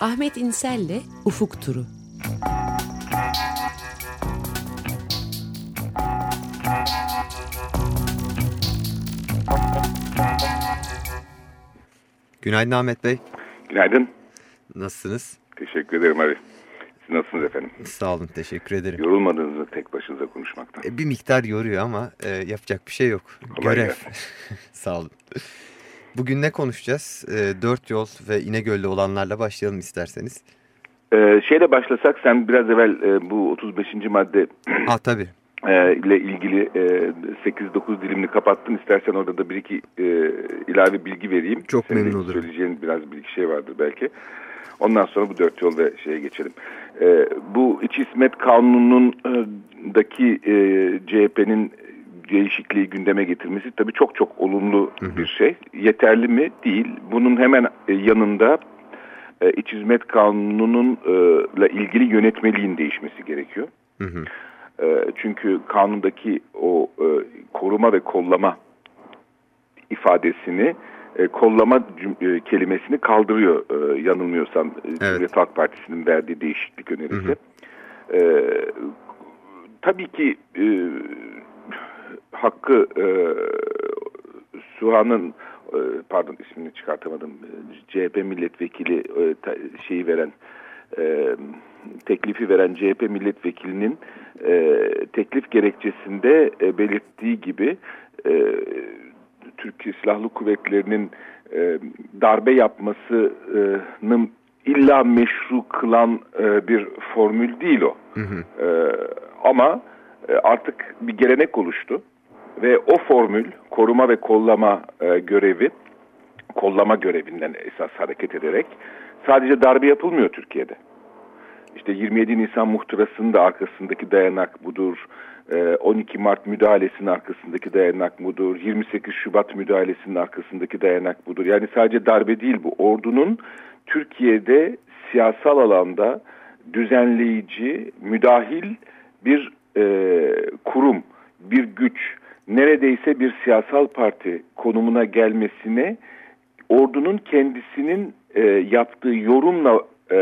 Ahmet İnsel'le Ufuk Turu. Günaydın Ahmet Bey. Günaydın. Nasılsınız? Teşekkür ederim abi. Siz nasılsınız efendim? Sağ olun, teşekkür ederim. Yorulmadınız mı tek başınıza konuşmaktan? E, bir miktar yoruyor ama e, yapacak bir şey yok. Kolay Görev. Sağ olun. Bugün ne konuşacağız? E, dört yol ve İnegöl'de olanlarla başlayalım isterseniz. Ee, şeyle başlasak sen biraz evvel e, bu 35. madde Ah tabii. e, ile ilgili e, 8-9 dilimini kapattın. İstersen orada da bir iki e, ilave bilgi vereyim. Çok Senin memnun olurum. Söyleyeceğin biraz bir iki şey vardır belki. Ondan sonra bu dört yol ve şeye geçelim. E, bu İç İsmet Kanunu'ndaki e, CHP'nin değişikliği gündeme getirmesi tabii çok çok olumlu bir şey. Yeterli mi? Değil. Bunun hemen e, yanında e, İç Hizmet Kanunu'nunla ilgili yönetmeliğin değişmesi gerekiyor. Hı hı. E, çünkü kanundaki o e, koruma ve kollama ifadesini e, kollama e, kelimesini kaldırıyor e, yanılmıyorsam e, Cumhuriyet Halk Partisi'nin verdiği değişiklik önerisi. E, tabii ki e, hakkı e, Suhan'ın e, pardon ismini çıkartamadım e, CHP milletvekili e, ta- şeyi veren e, teklifi veren CHP milletvekilinin e, teklif gerekçesinde e, belirttiği gibi e, Türkiye Silahlı Kuvvetleri'nin e, darbe yapmasının illa meşru kılan e, bir formül değil o. E, ama e, artık bir gelenek oluştu ve o formül koruma ve kollama e, görevi kollama görevinden esas hareket ederek sadece darbe yapılmıyor Türkiye'de. İşte 27 Nisan muhtırasının da arkasındaki dayanak budur. Ee, 12 Mart müdahalesinin arkasındaki dayanak budur. 28 Şubat müdahalesinin arkasındaki dayanak budur. Yani sadece darbe değil bu. Ordunun Türkiye'de siyasal alanda düzenleyici, müdahil bir e, kurum, bir güç, neredeyse bir siyasal parti konumuna gelmesine ordunun kendisinin e, yaptığı yorumla e,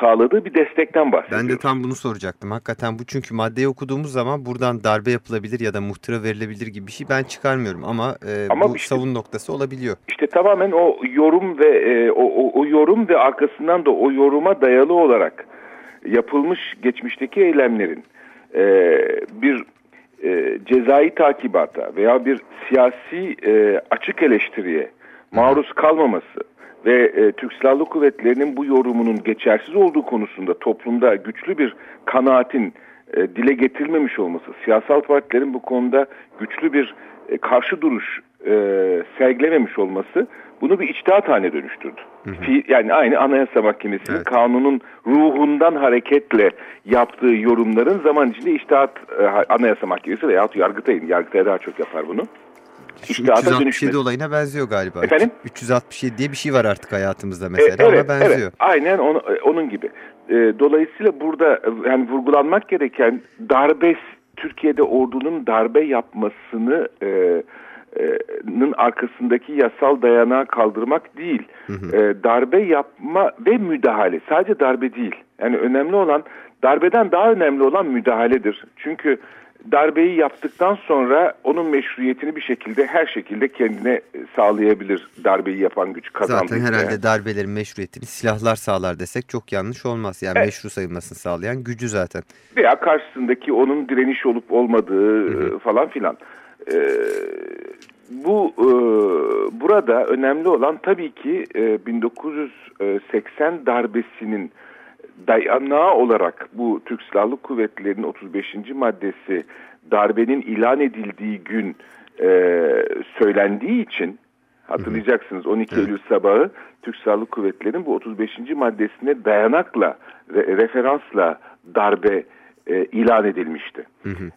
sağladığı bir destekten bahsediyoruz. Ben de tam bunu soracaktım. Hakikaten bu çünkü maddeyi okuduğumuz zaman buradan darbe yapılabilir ya da muhtıra verilebilir gibi bir şey ben çıkarmıyorum. Ama, e, Ama bu işte- savun noktası olabiliyor. İşte tamamen o yorum ve e, o, o, o yorum ve arkasından da o yoruma dayalı olarak yapılmış geçmişteki eylemlerin e, bir e, cezai takibata veya bir siyasi e, açık eleştiriye maruz kalmaması ve e, Türk Silahlı Kuvvetleri'nin bu yorumunun geçersiz olduğu konusunda toplumda güçlü bir kanaatin e, dile getirilmemiş olması, siyasal partilerin bu konuda güçlü bir e, karşı duruş e, sergilememiş olması bunu bir içtihat haline dönüştürdü. Fi- Yani aynı Anayasa Mahkemesi'nin Evet. kanunun ruhundan hareketle yaptığı yorumların zaman içinde içtihat e, Anayasa Mahkemesi veyahut Yargıtay'ın, Yargıtay daha çok yapar bunu. İçtihata 367 dönüşmesi. olayına benziyor galiba. Efendim? 367 diye bir şey var artık hayatımızda E, mesela evet, ama benziyor. evet, aynen onu, e, onun gibi. E, dolayısıyla burada e, yani vurgulanmak gereken darbe Türkiye'de ordunun darbe yapmasını e, e, nın arkasındaki yasal dayanağı kaldırmak değil. E, darbe yapma ve müdahale. Sadece darbe değil. Yani önemli olan darbeden daha önemli olan müdahaledir. Çünkü darbeyi yaptıktan sonra onun meşruiyetini bir şekilde her şekilde kendine sağlayabilir darbeyi yapan güç kazandı. Zaten herhalde darbelerin meşruiyetini silahlar sağlar desek çok yanlış olmaz. Yani Evet. meşru sayılmasını sağlayan gücü zaten. veya karşısındaki onun direniş olup olmadığı e, falan filan. E, bu e, burada önemli olan tabii ki e, 1980 darbesinin dayanağı olarak bu Türk Silahlı Kuvvetleri'nin 35. maddesi darbenin ilan edildiği gün e, söylendiği için hatırlayacaksınız 12 Evet. Eylül sabahı Türk Silahlı Kuvvetleri'nin bu 35. maddesine dayanakla re- referansla darbe e, ilan edilmişti.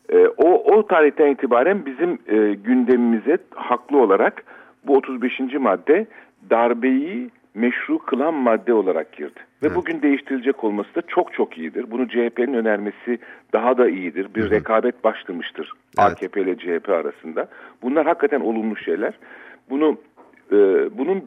E, o, o tarihten itibaren bizim e, gündemimize haklı olarak bu 35. madde darbeyi meşru kılan madde olarak girdi. Ve bugün değiştirilecek olması da çok çok iyidir. Bunu CHP'nin önermesi daha da iyidir. Bir rekabet başlamıştır Evet. AKP ile CHP arasında. Bunlar hakikaten olumlu şeyler. Bunu e, bunun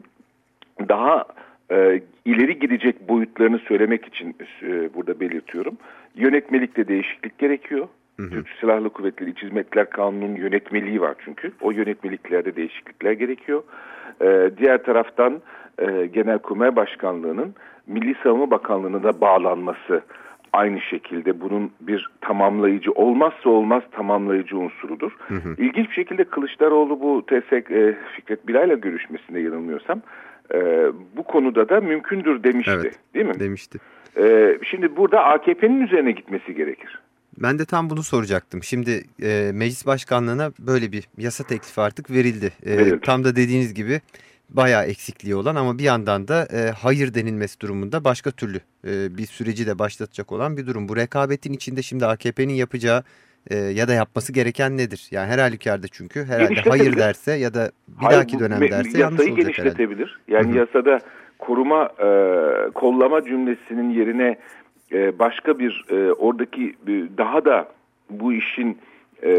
daha e, ileri gidecek boyutlarını söylemek için e, burada belirtiyorum. Yönetmelikte değişiklik gerekiyor. Hı hı. Türk Silahlı Kuvvetleri İç Hizmetler Kanunu'nun yönetmeliği var çünkü. O yönetmeliklerde değişiklikler gerekiyor. Ee, diğer taraftan e, Genelkurmay Başkanlığı'nın Milli Savunma Bakanlığı'na da bağlanması aynı şekilde bunun bir tamamlayıcı olmazsa olmaz tamamlayıcı unsurudur. Hı hı. İlginç bir şekilde Kılıçdaroğlu bu TSK e, Fikret Bilal'le görüşmesinde yanılmıyorsam e, bu konuda da mümkündür demişti evet, değil mi? Demişti. E, şimdi burada AKP'nin üzerine gitmesi gerekir. Ben de tam bunu soracaktım. Şimdi e, meclis başkanlığına böyle bir yasa teklifi artık verildi. E, verildi. Tam da dediğiniz gibi bayağı eksikliği olan ama bir yandan da e, hayır denilmesi durumunda başka türlü e, bir süreci de başlatacak olan bir durum. Bu rekabetin içinde şimdi AKP'nin yapacağı e, ya da yapması gereken nedir? Yani her halükarda çünkü herhalde hayır derse ya da bir hayır, dahaki dönem derse yanlış olacak genişletebilir. Herhalde. Yani Hı -hı. yasada koruma, e, kollama cümlesinin yerine e, başka bir e, oradaki daha da bu işin e,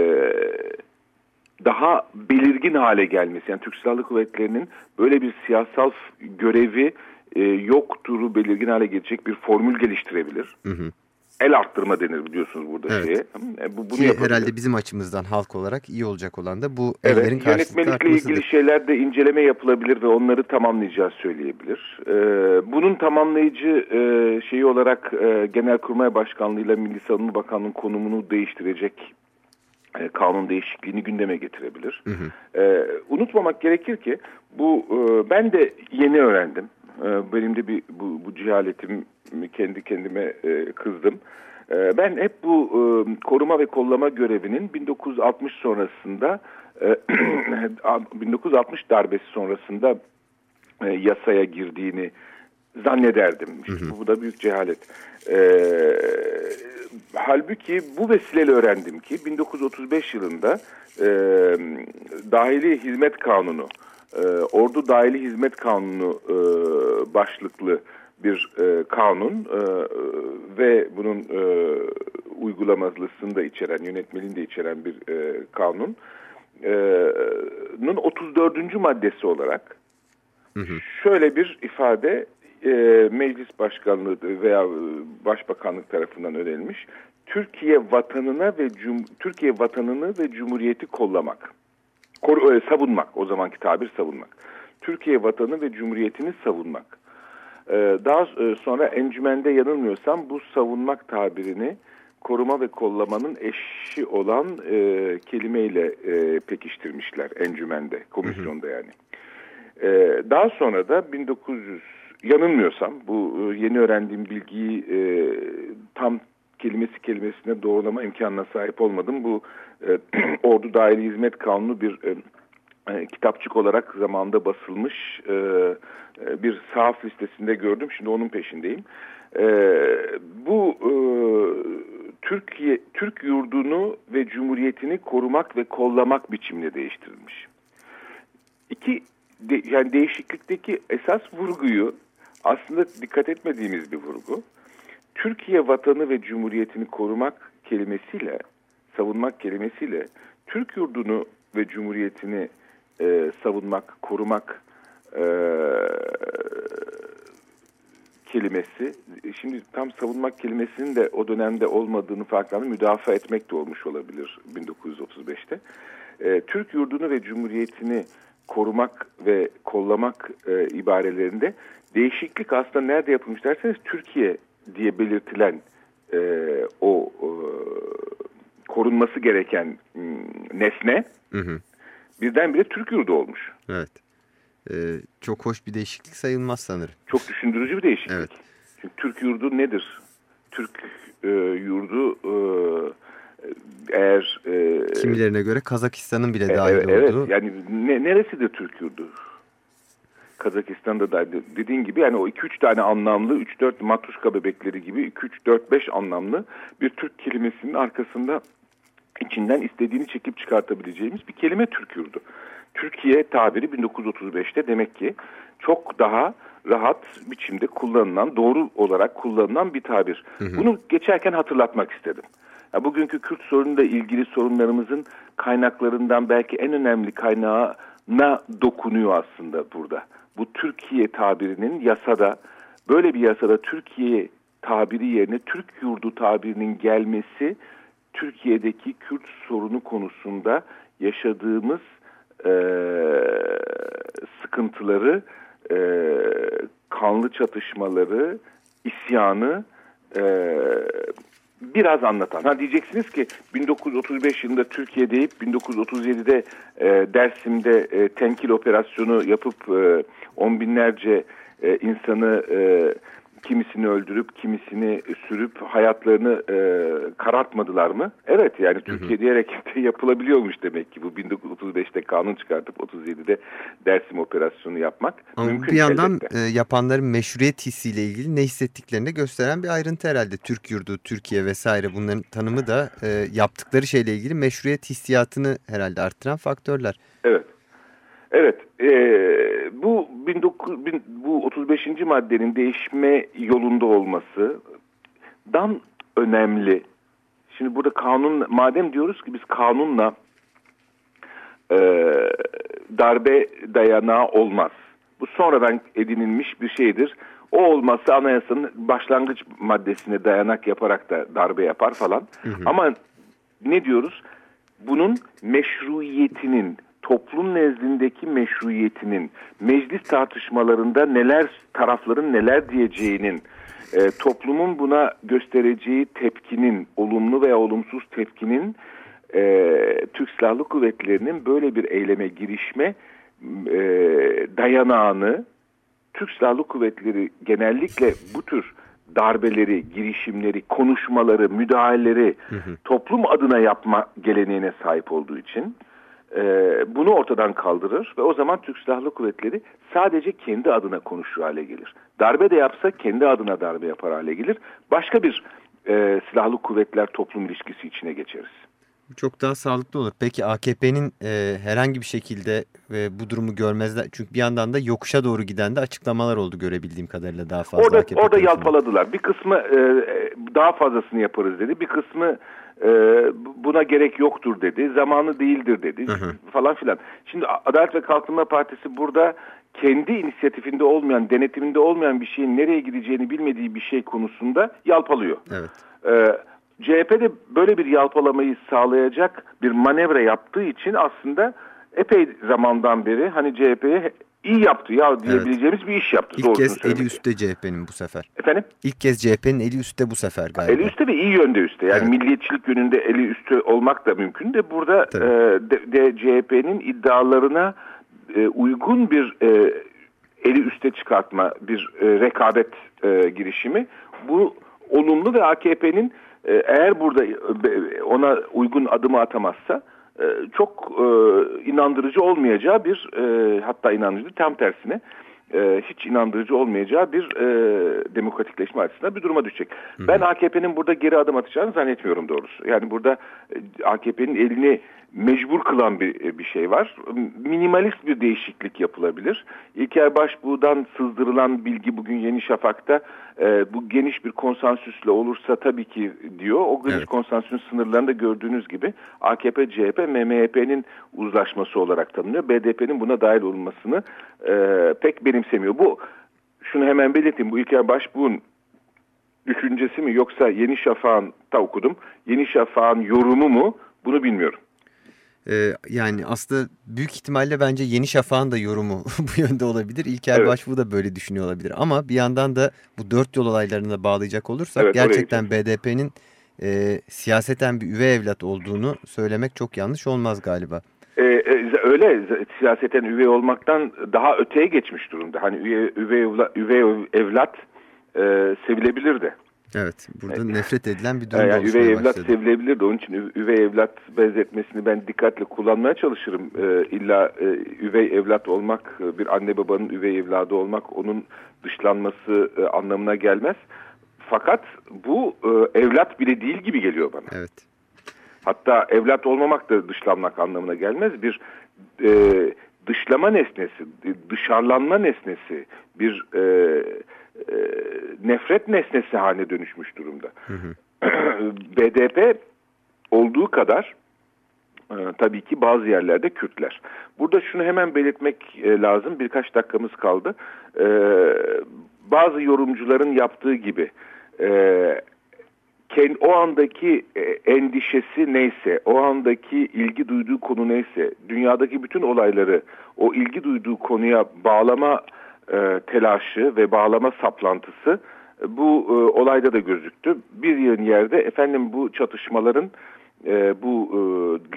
daha belirgin hale gelmesi. Yani Türk Silahlı Kuvvetleri'nin böyle bir siyasal görevi e, yoktur belirgin hale gelecek bir formül geliştirebilir. Hı hı. El arttırma denir biliyorsunuz burada evet. şeye. E, bu, bunu Ki herhalde bizim açımızdan halk olarak iyi olacak olan da bu evet, ellerin Yönetmelikle ilgili şeyler de inceleme yapılabilir ve onları tamamlayacağız söyleyebilir. Ee, bunun tamamlayıcı e, şeyi olarak e, Genelkurmay Başkanlığı ile Milli Savunma Bakanlığı'nın konumunu değiştirecek e, kanun değişikliğini gündeme getirebilir. Hı hı. E, unutmamak gerekir ki bu e, ben de yeni öğrendim. E, benim de bir bu, bu cehaletim kendi kendime e, kızdım. E, ben hep bu e, koruma ve kollama görevinin 1960 sonrasında e, 1960 darbesi sonrasında e, yasaya girdiğini zannederdim. Hı hı. Bu da büyük cehalet. E, halbuki bu vesileyle öğrendim ki 1935 yılında e, Dahili Hizmet Kanunu, e, Ordu Dahili Hizmet Kanunu e, başlıklı bir e, kanun e, ve bunun e, uygulamasını da içeren, yönetmeliğini de içeren bir e, kanun. E, 34. maddesi olarak hı hı. şöyle bir ifade e, meclis başkanlığı veya e, başbakanlık tarafından önerilmiş. Türkiye vatanına ve cum Türkiye vatanını ve cumhuriyeti kollamak. Kor e, savunmak o zamanki tabir savunmak. Türkiye vatanı ve cumhuriyetini savunmak. E, daha e, sonra encümende yanılmıyorsam bu savunmak tabirini koruma ve kollamanın eşi olan e, kelimeyle e, pekiştirmişler encümende, komisyonda yani. E, daha sonra da 1900 yanılmıyorsam bu e, yeni öğrendiğim bilgiyi e, tam kelimesi kelimesine doğrulama imkanına sahip olmadım. Bu e, Ordu Dahili Hizmet Kanunu bir e, e, kitapçık olarak zamanda basılmış bir sahaf listesinde gördüm. Şimdi onun peşindeyim. Bu Türkiye Türk yurdunu ve cumhuriyetini korumak ve kollamak biçimine değiştirilmiş. İki de, yani değişiklikteki esas vurguyu aslında dikkat etmediğimiz bir vurgu. Türkiye vatanı ve cumhuriyetini korumak kelimesiyle, savunmak kelimesiyle Türk yurdunu ve cumhuriyetini e, savunmak, korumak e, kelimesi, şimdi tam savunmak kelimesinin de o dönemde olmadığını farklandı, müdafaa etmek de olmuş olabilir 1935'te. E, Türk yurdunu ve cumhuriyetini korumak ve kollamak e, ibarelerinde değişiklik aslında nerede yapılmış derseniz Türkiye diye belirtilen e, o e, korunması gereken e, nesne hı hı. birdenbire Türk yurdu olmuş. Evet. Ee, çok hoş bir değişiklik sayılmaz sanırım. Çok düşündürücü bir değişiklik. Evet. Çünkü Türk yurdu nedir? Türk e, yurdu e, eğer... E, Kimilerine göre Kazakistan'ın bile dahil evet, olduğu. Evet yani ne, neresidir Türk yurdu? Kazakistan'da da dediğin gibi yani o 2-3 tane anlamlı 3-4 matruşka bebekleri gibi 2-3-4-5 anlamlı bir Türk kelimesinin arkasında içinden istediğini çekip çıkartabileceğimiz bir kelime Türk yurdu. Türkiye tabiri 1935'te demek ki çok daha rahat biçimde kullanılan, doğru olarak kullanılan bir tabir. Hı hı. Bunu geçerken hatırlatmak istedim. Ya bugünkü Kürt sorunuyla ilgili sorunlarımızın kaynaklarından belki en önemli kaynağına dokunuyor aslında burada bu Türkiye tabirinin yasada böyle bir yasada Türkiye tabiri yerine Türk yurdu tabirinin gelmesi Türkiye'deki Kürt sorunu konusunda yaşadığımız e, sıkıntıları, e, kanlı çatışmaları, isyanı e, biraz anlatan. Ha diyeceksiniz ki 1935 yılında Türkiye deyip 1937'de e, Dersim'de e, tenkil operasyonu yapıp e, on binlerce e, insanı e, kimisini öldürüp kimisini sürüp hayatlarını e, karartmadılar mı? Evet yani Türkiye diyerek yapılabiliyormuş demek ki bu 1935'te kanun çıkartıp 37'de Dersim operasyonu yapmak. Ama Mümkün bir yandan e, yapanların meşruiyet hissiyle ilgili ne hissettiklerini gösteren bir ayrıntı herhalde. Türk yurdu, Türkiye vesaire bunların tanımı da e, yaptıkları şeyle ilgili meşruiyet hissiyatını herhalde arttıran faktörler. Evet. Evet, e, bu 19, bin, bu 35. maddenin değişme yolunda olması dan önemli. Şimdi burada kanun, madem diyoruz ki biz kanunla e, darbe dayanağı olmaz. Bu sonradan edinilmiş bir şeydir. O olmazsa anayasanın başlangıç maddesine dayanak yaparak da darbe yapar falan. Hı hı. Ama ne diyoruz? Bunun meşruiyetinin toplum nezdindeki meşruiyetinin, meclis tartışmalarında neler tarafların neler diyeceğinin, e, toplumun buna göstereceği tepkinin, olumlu veya olumsuz tepkinin e, Türk Silahlı Kuvvetleri'nin böyle bir eyleme girişme e, dayanağını Türk Silahlı Kuvvetleri genellikle bu tür darbeleri, girişimleri, konuşmaları, müdahaleleri hı hı. toplum adına yapma geleneğine sahip olduğu için e, bunu ortadan kaldırır ve o zaman Türk Silahlı Kuvvetleri sadece kendi adına konuşur hale gelir. Darbe de yapsa kendi adına darbe yapar hale gelir. Başka bir e, silahlı kuvvetler toplum ilişkisi içine geçeriz. Çok daha sağlıklı olur. Peki AKP'nin e, herhangi bir şekilde e, bu durumu görmezler. Çünkü bir yandan da yokuşa doğru giden de açıklamalar oldu görebildiğim kadarıyla daha fazla. Orada, AKP orada yalpaladılar. Bir kısmı e, daha fazlasını yaparız dedi. Bir kısmı e, buna gerek yoktur dedi. Zamanı değildir dedi hı hı. falan filan. Şimdi Adalet ve Kalkınma Partisi burada kendi inisiyatifinde olmayan, denetiminde olmayan bir şeyin nereye gideceğini bilmediği bir şey konusunda yalpalıyor. Evet. Ee, CHP de böyle bir yalpalamayı sağlayacak bir manevra yaptığı için aslında epey zamandan beri hani CHP'ye iyi yaptı ya diyebileceğimiz evet. bir iş yaptı. İlk kez eli üstte CHP'nin bu sefer. Efendim? İlk kez CHP'nin eli üstte bu sefer galiba. Eli üstte ve iyi yönde üstte. Yani evet. milliyetçilik yönünde eli üstte olmak da mümkün de burada e, de, de CHP'nin iddialarına e, uygun bir e, eli üste çıkartma, bir e, rekabet e, girişimi. Bu olumlu ve AKP'nin e, eğer burada e, ona uygun adımı atamazsa e, çok e, inandırıcı olmayacağı bir e, hatta inandırıcı tam tersine e, hiç inandırıcı olmayacağı bir e, demokratikleşme açısından bir duruma düşecek. Hı. Ben AKP'nin burada geri adım atacağını zannetmiyorum doğrusu. Yani burada e, AKP'nin elini mecbur kılan bir, e, bir şey var. Minimalist bir değişiklik yapılabilir. İlker Başbuğ'dan sızdırılan bilgi bugün Yeni Şafak'ta e, bu geniş bir konsensüsle olursa tabii ki diyor. O geniş evet. konsensüsün sınırlarında gördüğünüz gibi AKP, CHP, MMHP'nin uzlaşması olarak tanınıyor. BDP'nin buna dahil olmasını e, pek benimsemiyor. Bu şunu hemen belirteyim. Bu İlker Başbuğ'un düşüncesi mi yoksa Yeni Şafak'ın da okudum. Yeni Şafak'ın yorumu mu bunu bilmiyorum. Ee, yani aslında büyük ihtimalle bence Yeni Şafak'ın da yorumu bu yönde olabilir. İlker evet. Başbuğ da böyle düşünüyor olabilir. Ama bir yandan da bu dört yol olaylarını da bağlayacak olursak evet, gerçekten BDP'nin e, siyaseten bir üvey evlat olduğunu söylemek çok yanlış olmaz galiba. Ee, öyle siyaseten üvey olmaktan daha öteye geçmiş durumda. Hani üvey, üvey, üvey evlat e, sevilebilirdi. Evet, burada evet. nefret edilen bir durum yani Üvey evlat başladı. sevilebilirdi. Onun için üvey evlat benzetmesini ben dikkatle kullanmaya çalışırım. Ee, illa e, üvey evlat olmak, e, bir anne babanın üvey evladı olmak onun dışlanması e, anlamına gelmez. Fakat bu e, evlat bile değil gibi geliyor bana. Evet. Hatta evlat olmamak da dışlanmak anlamına gelmez. Bir e, dışlama nesnesi, dışarılanma nesnesi, bir e, e, nefret nesnesi haline dönüşmüş durumda. Hı hı. BDP olduğu kadar e, tabii ki bazı yerlerde Kürtler. Burada şunu hemen belirtmek e, lazım. Birkaç dakikamız kaldı. E, bazı yorumcuların yaptığı gibi e, kendi, o andaki endişesi neyse, o andaki ilgi duyduğu konu neyse, dünyadaki bütün olayları o ilgi duyduğu konuya bağlama e, telaşı ve bağlama saplantısı e, bu e, olayda da gözüktü. Bir yerde efendim bu çatışmaların e, bu e,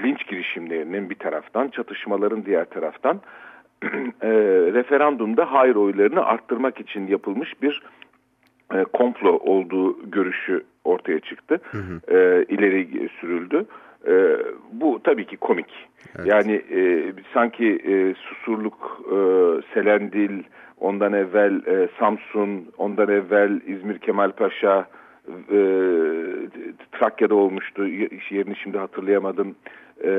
linç girişimlerinin bir taraftan, çatışmaların diğer taraftan e, referandumda hayır oylarını arttırmak için yapılmış bir e, komplo olduğu görüşü ortaya çıktı. Hı hı. E, ileri sürüldü. E, bu tabii ki komik. Evet. Yani e, sanki e, Susurluk, e, Selendil, ondan evvel e, Samsun, ondan evvel İzmir Kemalpaşa, e, Trakya'da olmuştu. Yerini şimdi hatırlayamadım. E,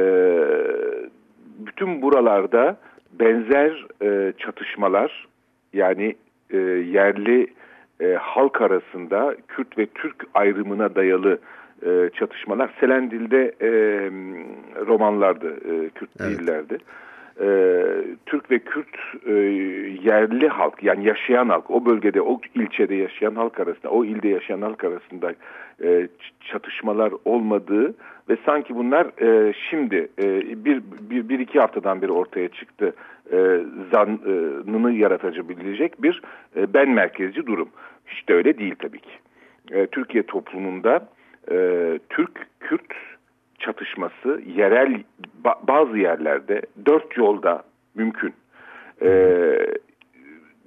bütün buralarda benzer e, çatışmalar yani e, yerli e, halk arasında Kürt ve Türk ayrımına dayalı e, çatışmalar Selendil'de e, romanlardı, e, Kürt evet. değillerdi. E, Türk ve Kürt e, yerli halk yani yaşayan halk o bölgede o ilçede yaşayan halk arasında o ilde yaşayan halk arasında e, çatışmalar olmadığı ve sanki bunlar e, şimdi e, bir, bir, bir iki haftadan beri ortaya çıktı e, zanını yaratabilecek bir e, ben merkezci durum. Hiç de öyle değil tabii ki. E, Türkiye toplumunda e, Türk-Kürt çatışması yerel bazı yerlerde dört yolda mümkün. E,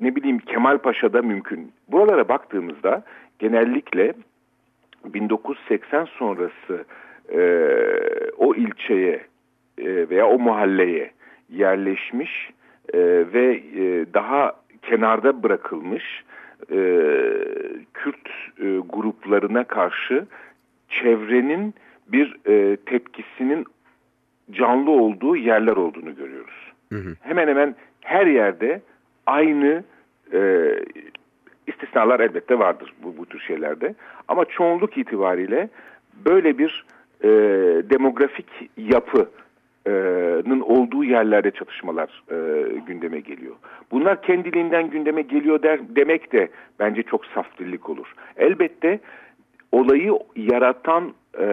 ne bileyim Kemalpaşa'da mümkün. Buralara baktığımızda genellikle 1980 sonrası e, o ilçeye e, veya o mahalleye yerleşmiş e, ve e, daha kenarda bırakılmış e, Kürt e, gruplarına karşı çevrenin bir e, tepkisinin canlı olduğu yerler olduğunu görüyoruz. Hı hı. Hemen hemen her yerde aynı e, istisnalar elbette vardır bu, bu tür şeylerde. Ama çoğunluk itibariyle böyle bir e, demografik yapı nın olduğu yerlerde çatışmalar e, gündeme geliyor. Bunlar kendiliğinden gündeme geliyor der, demek de bence çok saf dillik olur. Elbette olayı yaratan e,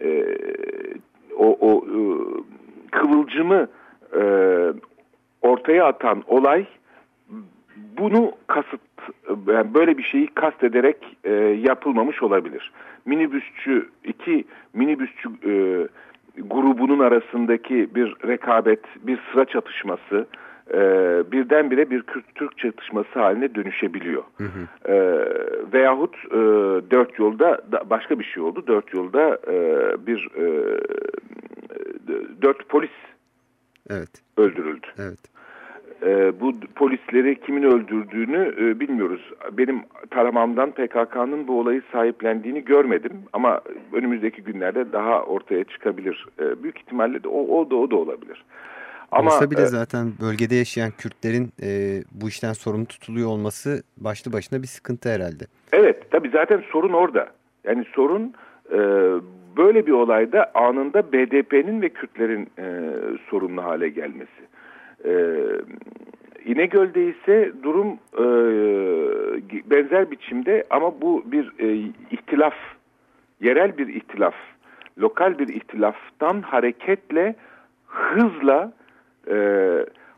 e, o, o e, kıvılcımı e, ortaya atan olay bunu kasıt yani böyle bir şeyi kastederek e, yapılmamış olabilir. Minibüsçü iki minibüsçü e, grubunun arasındaki bir rekabet, bir sıra çatışması e, birdenbire bir Kürt-Türk çatışması haline dönüşebiliyor. Hı hı. E, veyahut e, dört yolda da başka bir şey oldu. Dört yolda e, bir e, dört polis evet. öldürüldü. Evet. E, bu polisleri kimin öldürdüğünü e, bilmiyoruz. Benim taramamdan PKK'nın bu olayı sahiplendiğini görmedim ama önümüzdeki günlerde daha ortaya çıkabilir. E, büyük ihtimalle de o, o da o da olabilir. Ama Olsa bile e, zaten bölgede yaşayan Kürtlerin e, bu işten sorumlu tutuluyor olması başlı başına bir sıkıntı herhalde. Evet tabii zaten sorun orada. Yani sorun e, böyle bir olayda anında BDP'nin ve Kürtlerin e, sorumlu hale gelmesi. E, İnegöl'de ise durum e, benzer biçimde ama bu bir e, ihtilaf, yerel bir ihtilaf, lokal bir ihtilaftan hareketle hızla e,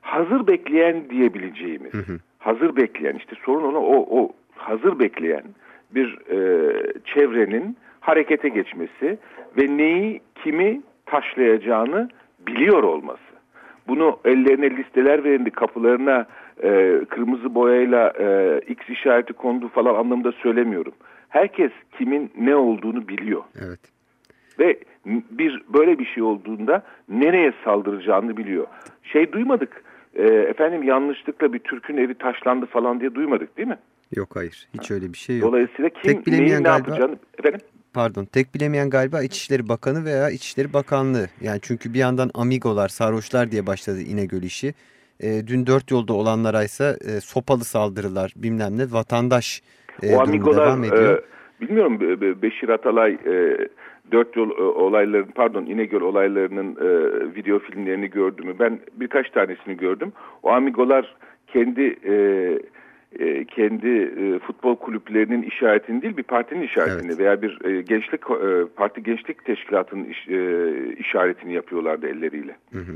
hazır bekleyen diyebileceğimiz, hı hı. hazır bekleyen işte sorun ona o, o hazır bekleyen bir e, çevrenin harekete geçmesi ve neyi kimi taşlayacağını biliyor olması bunu ellerine listeler verildi kapılarına e, kırmızı boyayla e, X işareti kondu falan anlamında söylemiyorum. Herkes kimin ne olduğunu biliyor. Evet. Ve bir böyle bir şey olduğunda nereye saldıracağını biliyor. Şey duymadık. E, efendim yanlışlıkla bir Türk'ün evi taşlandı falan diye duymadık değil mi? Yok hayır. Hiç öyle bir şey yok. Dolayısıyla kim Tek neyin ne yapacağını... Efendim? pardon tek bilemeyen galiba İçişleri Bakanı veya İçişleri Bakanlığı. Yani çünkü bir yandan amigolar, sarhoşlar diye başladı İnegöl işi. E, dün dört yolda olanlara ise e, sopalı saldırılar bilmem ne vatandaş e, o amigolar, devam ediyor. E, bilmiyorum Beşir Atalay e, dört yol e, olayların pardon İnegöl olaylarının e, video filmlerini gördüm mü? Ben birkaç tanesini gördüm. O amigolar kendi e, e, kendi e, futbol kulüplerinin işaretini değil bir partinin işaretini evet. veya bir e, gençlik e, parti gençlik teşkilatının iş, e, işaretini yapıyorlardı elleriyle. Hı hı.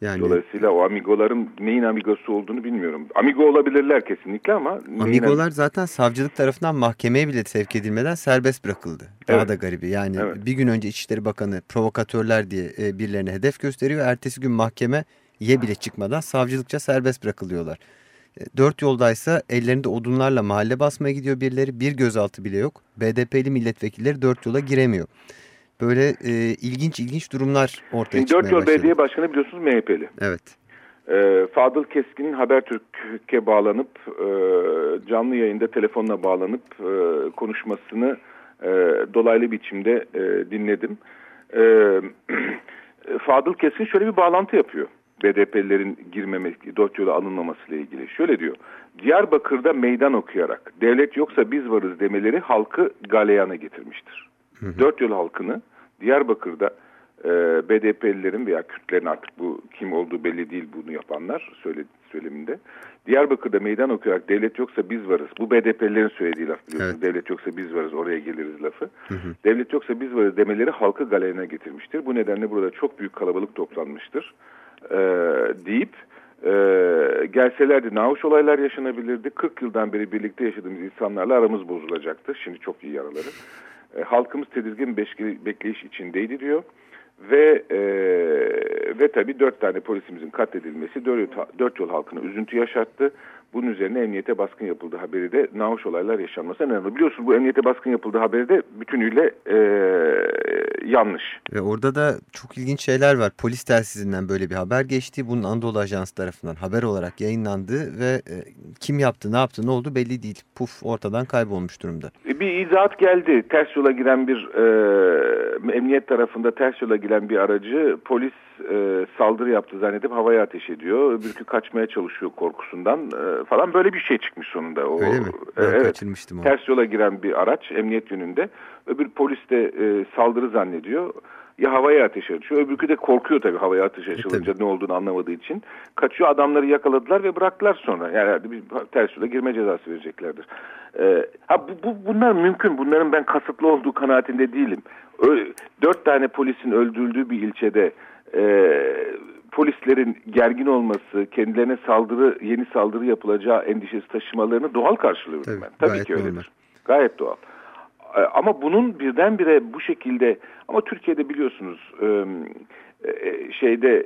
Yani, Dolayısıyla o amigoların neyin amigosu olduğunu bilmiyorum. Amigo olabilirler kesinlikle ama... Amigolar neyin... zaten savcılık tarafından mahkemeye bile sevk edilmeden serbest bırakıldı. Daha evet. da garibi. Yani evet. bir gün önce İçişleri Bakanı provokatörler diye e, birilerine hedef gösteriyor. Ertesi gün mahkemeye bile çıkmadan savcılıkça serbest bırakılıyorlar. E, dört yoldaysa ellerinde odunlarla mahalle basmaya gidiyor birileri. Bir gözaltı bile yok. BDP'li milletvekilleri dört yola giremiyor böyle e, ilginç ilginç durumlar ortaya Şimdi çıkmaya 4 yol belediye başkanı biliyorsunuz MHP'li. Evet. E, Fadıl Keskin'in Habertürk'e bağlanıp e, canlı yayında telefonla bağlanıp e, konuşmasını e, dolaylı biçimde e, dinledim. E, Fadıl Keskin şöyle bir bağlantı yapıyor. BDP'lilerin girmemek, dört yola alınmaması ile ilgili. Şöyle diyor. Diyarbakır'da meydan okuyarak devlet yoksa biz varız demeleri halkı galeyana getirmiştir. Hı hı. Dört yol halkını Diyarbakır'da e, BDP'lilerin veya Kürtlerin artık bu kim olduğu belli değil bunu yapanlar söyle, söyleminde. Diyarbakır'da meydan okuyarak devlet yoksa biz varız. Bu BDP'lilerin söylediği laf biliyorsunuz. Evet. Devlet yoksa biz varız oraya geliriz lafı. Hı hı. Devlet yoksa biz varız demeleri halkı galeyana getirmiştir. Bu nedenle burada çok büyük kalabalık toplanmıştır e, deyip e, gelselerdi nahoş olaylar yaşanabilirdi. 40 yıldan beri birlikte yaşadığımız insanlarla aramız bozulacaktı. Şimdi çok iyi araları. E, halkımız tedirgin bekleyiş içindeydi diyor. Ve e, ve tabii dört tane polisimizin katledilmesi dört, dört yol halkına üzüntü yaşattı. Bunun üzerine emniyete baskın yapıldı haberi de nahoş olaylar yaşanması önemli. Biliyorsunuz bu emniyete baskın yapıldı haberi de bütünüyle e, yanlış. Ve orada da çok ilginç şeyler var. Polis telsizinden böyle bir haber geçti. Bunun Anadolu Ajansı tarafından haber olarak yayınlandı ve e, kim yaptı ne yaptı ne oldu belli değil. Puf ortadan kaybolmuş durumda. E, bir izahat geldi. Ters yola giren bir e, emniyet tarafında ters yola giren bir aracı polis e, saldırı yaptı zannedip havaya ateş ediyor. Öbürkü kaçmaya çalışıyor korkusundan e, falan böyle bir şey çıkmış sonunda. O, Öyle mi? Ben e, evet, kaçırmıştım onu. Ters yola giren bir araç emniyet yönünde. Öbür polis de e, saldırı zannediyor. Ya havaya ateş açıyor. Öbürkü de korkuyor tabii havaya ateş e, açılınca e, ne olduğunu anlamadığı için. Kaçıyor adamları yakaladılar ve bıraktılar sonra. Yani bir ters yola girme cezası vereceklerdir. Ee, ha bu, bu, bunlar mümkün. Bunların ben kasıtlı olduğu kanaatinde değilim. Ö, dört tane polisin öldürüldüğü bir ilçede e, polislerin gergin olması, kendilerine saldırı, yeni saldırı yapılacağı endişesi taşımalarını doğal karşılıyorum Tabii, ben. Tabii ki öyledir. Normal. Gayet doğal. E, ama bunun birdenbire bu şekilde ama Türkiye'de biliyorsunuz e, e, şeyde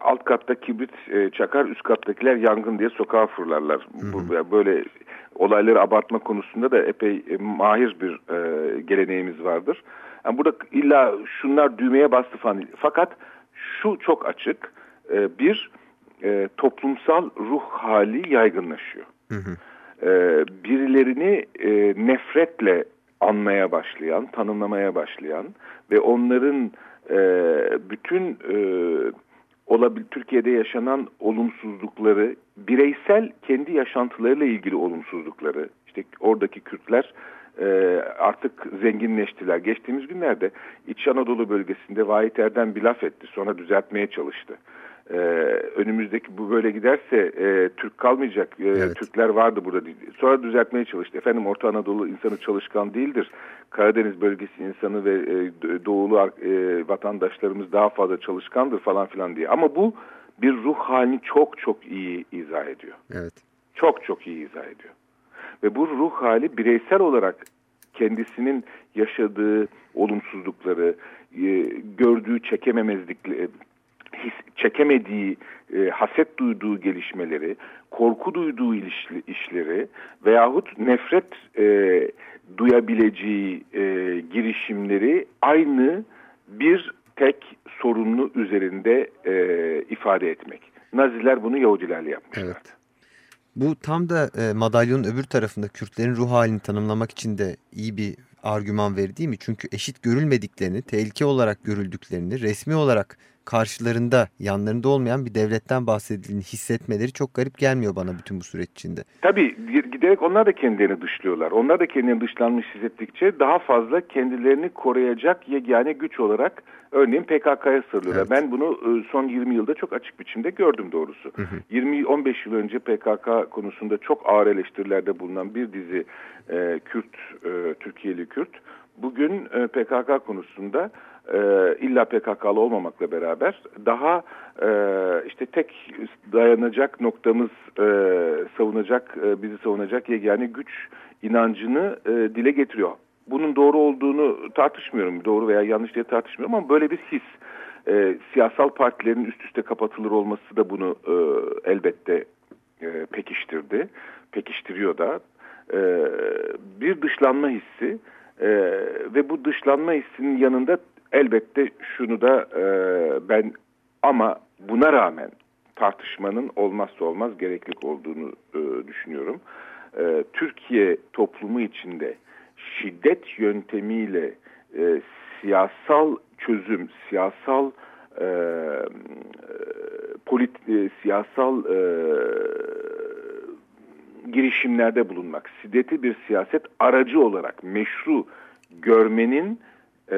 alt katta kibrit çakar üst kattakiler yangın diye sokağa fırlarlar. Hı hı. Böyle olayları abartma konusunda da epey mahir bir geleneğimiz vardır. Yani burada illa şunlar düğmeye bastı falan Fakat şu çok açık. E, bir, e, toplumsal ruh hali yaygınlaşıyor. Hı hı. E, birilerini e, nefretle anmaya başlayan, tanımlamaya başlayan ve onların e, bütün e, olabil Türkiye'de yaşanan olumsuzlukları, bireysel kendi yaşantılarıyla ilgili olumsuzlukları, işte oradaki Kürtler e, artık zenginleştiler. Geçtiğimiz günlerde İç Anadolu bölgesinde Vahit Erdem bir laf etti. Sonra düzeltmeye çalıştı. Ee, önümüzdeki bu böyle giderse e, Türk kalmayacak. E, evet. Türkler vardı burada. Sonra düzeltmeye çalıştı. Efendim Orta Anadolu insanı çalışkan değildir. Karadeniz bölgesi insanı ve e, doğulu e, vatandaşlarımız daha fazla çalışkandır falan filan diye. Ama bu bir ruh halini çok çok iyi izah ediyor. Evet. Çok çok iyi izah ediyor. Ve bu ruh hali bireysel olarak kendisinin yaşadığı olumsuzlukları, e, gördüğü çekememezlikleri, his, çekemediği, e, haset duyduğu gelişmeleri, korku duyduğu ilişli, işleri veyahut nefret e, duyabileceği e, girişimleri aynı bir tek sorunlu üzerinde e, ifade etmek. Naziler bunu Yahudilerle yapmışlar. Evet. Bu tam da e, madalyonun öbür tarafında Kürtlerin ruh halini tanımlamak için de iyi bir argüman verir değil mi? Çünkü eşit görülmediklerini, tehlike olarak görüldüklerini, resmi olarak karşılarında yanlarında olmayan bir devletten bahsedildiğini hissetmeleri çok garip gelmiyor bana bütün bu süreç içinde. Tabii giderek onlar da kendilerini dışlıyorlar. Onlar da kendilerini dışlanmış hissettikçe daha fazla kendilerini koruyacak yegane güç olarak örneğin PKK'ya sırlıyorlar. Evet. Ben bunu e, son 20 yılda çok açık biçimde gördüm doğrusu. 20-15 yıl önce PKK konusunda çok ağır eleştirilerde bulunan bir dizi e, Kürt, e, Türkiye'li Kürt bugün e, PKK konusunda e, illa PKK'lı olmamakla beraber daha e, işte tek dayanacak noktamız e, savunacak e, bizi savunacak yegane güç inancını dile getiriyor. Bunun doğru olduğunu tartışmıyorum. Doğru veya yanlış diye tartışmıyorum ama böyle bir his. E, siyasal partilerin üst üste kapatılır olması da bunu e, elbette e, pekiştirdi. Pekiştiriyor da. E, bir dışlanma hissi e, ve bu dışlanma hissinin yanında elbette şunu da e, ben ama buna rağmen tartışmanın olmazsa olmaz gereklilik olduğunu e, düşünüyorum. E, Türkiye toplumu içinde şiddet yöntemiyle e, siyasal çözüm, siyasal e, polit, e, siyasal e, girişimlerde bulunmak, şiddeti bir siyaset aracı olarak meşru görmenin e,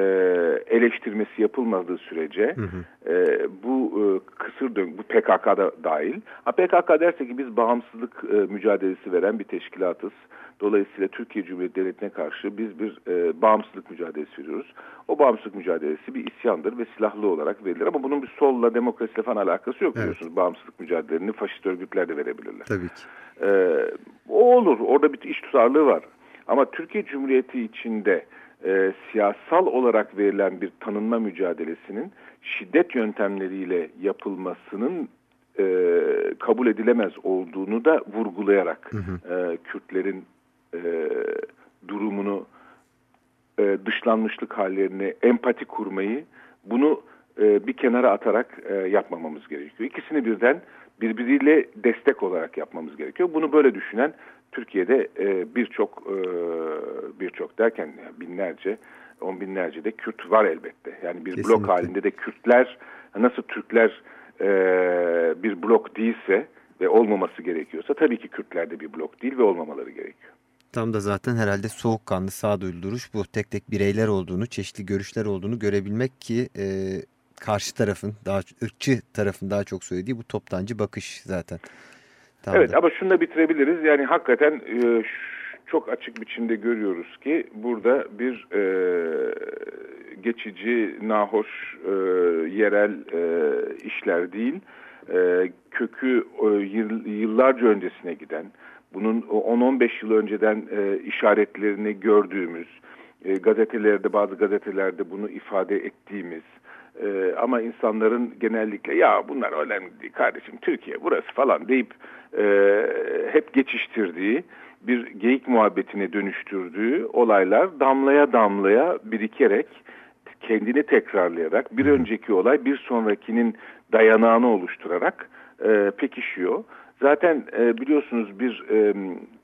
eleştirmesi yapılmadığı sürece hı hı. E, bu e, kısır döngü, bu PKK'da dahil. Ha, PKK derse ki biz bağımsızlık e, mücadelesi veren bir teşkilatız. Dolayısıyla Türkiye Cumhuriyeti Devleti'ne karşı biz bir e, bağımsızlık mücadelesi veriyoruz. O bağımsızlık mücadelesi bir isyandır ve silahlı olarak verilir. Ama bunun bir solla, demokrasiyle falan alakası yok evet. biliyorsunuz. Bağımsızlık mücadelelerini faşist örgütler de verebilirler. Tabii ki. E, o olur. Orada bir iş tutarlığı var. Ama Türkiye Cumhuriyeti içinde e, siyasal olarak verilen bir tanınma mücadelesinin şiddet yöntemleriyle yapılmasının e, kabul edilemez olduğunu da vurgulayarak hı hı. E, Kürtlerin e, durumunu e, dışlanmışlık hallerini empati kurmayı bunu e, bir kenara atarak e, yapmamamız gerekiyor. İkisini birden birbiriyle destek olarak yapmamız gerekiyor. Bunu böyle düşünen Türkiye'de e, birçok e, birçok derken binlerce, on binlerce de Kürt var elbette. Yani bir Kesinlikle. blok halinde de Kürtler nasıl Türkler e, bir blok değilse ve olmaması gerekiyorsa tabii ki Kürtler de bir blok değil ve olmamaları gerekiyor. Tam da zaten herhalde soğukkanlı sağduyulu duruş bu tek tek bireyler olduğunu, çeşitli görüşler olduğunu görebilmek ki e, karşı tarafın, daha ırkçı tarafın daha çok söylediği bu toptancı bakış zaten. Tam evet ama şunu da bitirebiliriz. Yani hakikaten e, çok açık biçimde görüyoruz ki burada bir e, geçici, nahoş, e, yerel e, işler değil, e, kökü e, yıllarca öncesine giden, bunun 10-15 yıl önceden e, işaretlerini gördüğümüz, e, gazetelerde bazı gazetelerde bunu ifade ettiğimiz, e, ama insanların genellikle ya bunlar önemli değil kardeşim Türkiye burası falan deyip e, hep geçiştirdiği bir geyik muhabbetine dönüştürdüğü olaylar damlaya damlaya birikerek kendini tekrarlayarak bir önceki olay bir sonrakinin dayanağını oluşturarak e, pekişiyor. Zaten e, biliyorsunuz bir e,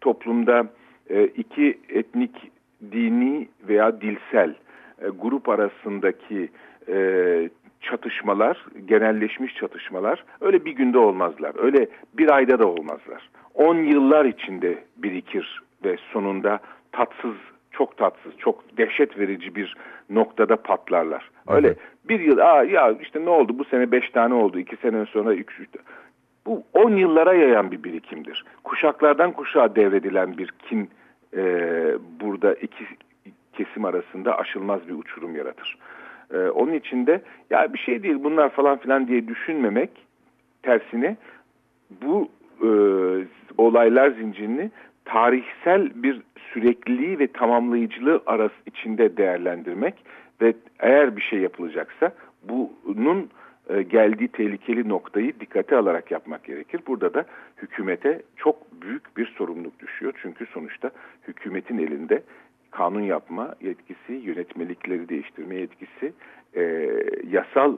toplumda e, iki etnik, dini veya dilsel e, grup arasındaki e, çatışmalar, genelleşmiş çatışmalar öyle bir günde olmazlar. Öyle bir ayda da olmazlar. On yıllar içinde birikir ve sonunda tatsız, çok tatsız, çok dehşet verici bir noktada patlarlar. Öyle hı. bir yıl, aa ya işte ne oldu bu sene beş tane oldu, iki sene sonra üç, üç bu on yıllara yayan bir birikimdir. Kuşaklardan kuşağa devredilen bir kin e, burada iki kesim arasında aşılmaz bir uçurum yaratır. E, onun için de ya bir şey değil bunlar falan filan diye düşünmemek tersine bu e, olaylar zincirini tarihsel bir sürekliliği ve tamamlayıcılığı arası içinde değerlendirmek ve eğer bir şey yapılacaksa bunun e, geldiği tehlikeli noktayı dikkate alarak yapmak gerekir. Burada da hükümete çok büyük bir sorumluluk düşüyor. Çünkü sonuçta hükümetin elinde kanun yapma yetkisi, yönetmelikleri değiştirme yetkisi, e, yasal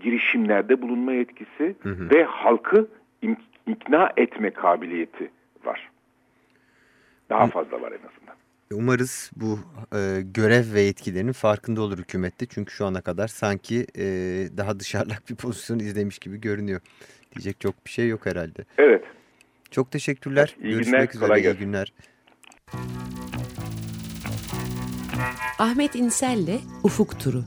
girişimlerde bulunma yetkisi hı hı. ve halkı ikna etme kabiliyeti var. Daha fazla var en azından. Umarız bu e, görev ve yetkilerinin farkında olur hükümette. Çünkü şu ana kadar sanki e, daha dışarıdak bir pozisyon izlemiş gibi görünüyor. Diyecek çok bir şey yok herhalde. Evet. Çok teşekkürler. İyi Görüşmek günler, üzere. İyi günler. Ahmet İnsel'le Ufuk Turu.